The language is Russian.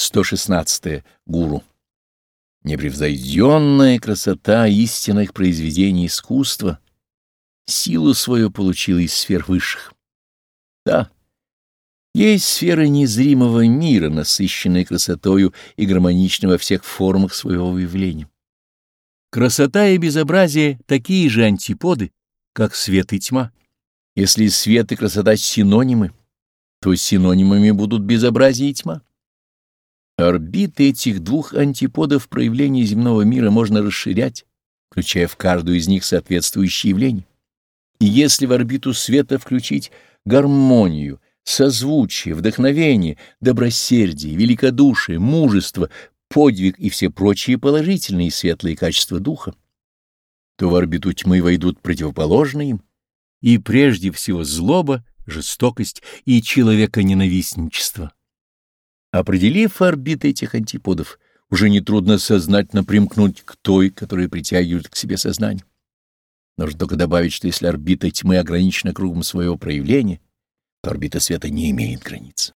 116. Гуру. Непревзойденная красота истинных произведений искусства силу свою получила из сфер высших. Да, есть сферы незримого мира, насыщенные красотою и гармоничны во всех формах своего выявления. Красота и безобразие — такие же антиподы, как свет и тьма. Если свет и красота синонимы, то синонимами будут безобразие и тьма. Орбиты этих двух антиподов проявления земного мира можно расширять, включая в каждую из них соответствующие явления. И если в орбиту света включить гармонию, созвучие, вдохновение, добросердие, великодушие, мужество, подвиг и все прочие положительные и светлые качества духа, то в орбиту тьмы войдут противоположные им, и прежде всего злоба, жестокость и человеконенавистничество. Определив орбиты этих антиподов, уже нетрудно сознательно примкнуть к той, которая притягивает к себе сознание. Нужно только добавить, что если орбита тьмы ограничена кругом своего проявления, то орбита света не имеет границ.